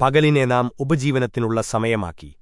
പകലിനെ നാം ഉപജീവനത്തിനുള്ള സമയമാക്കി.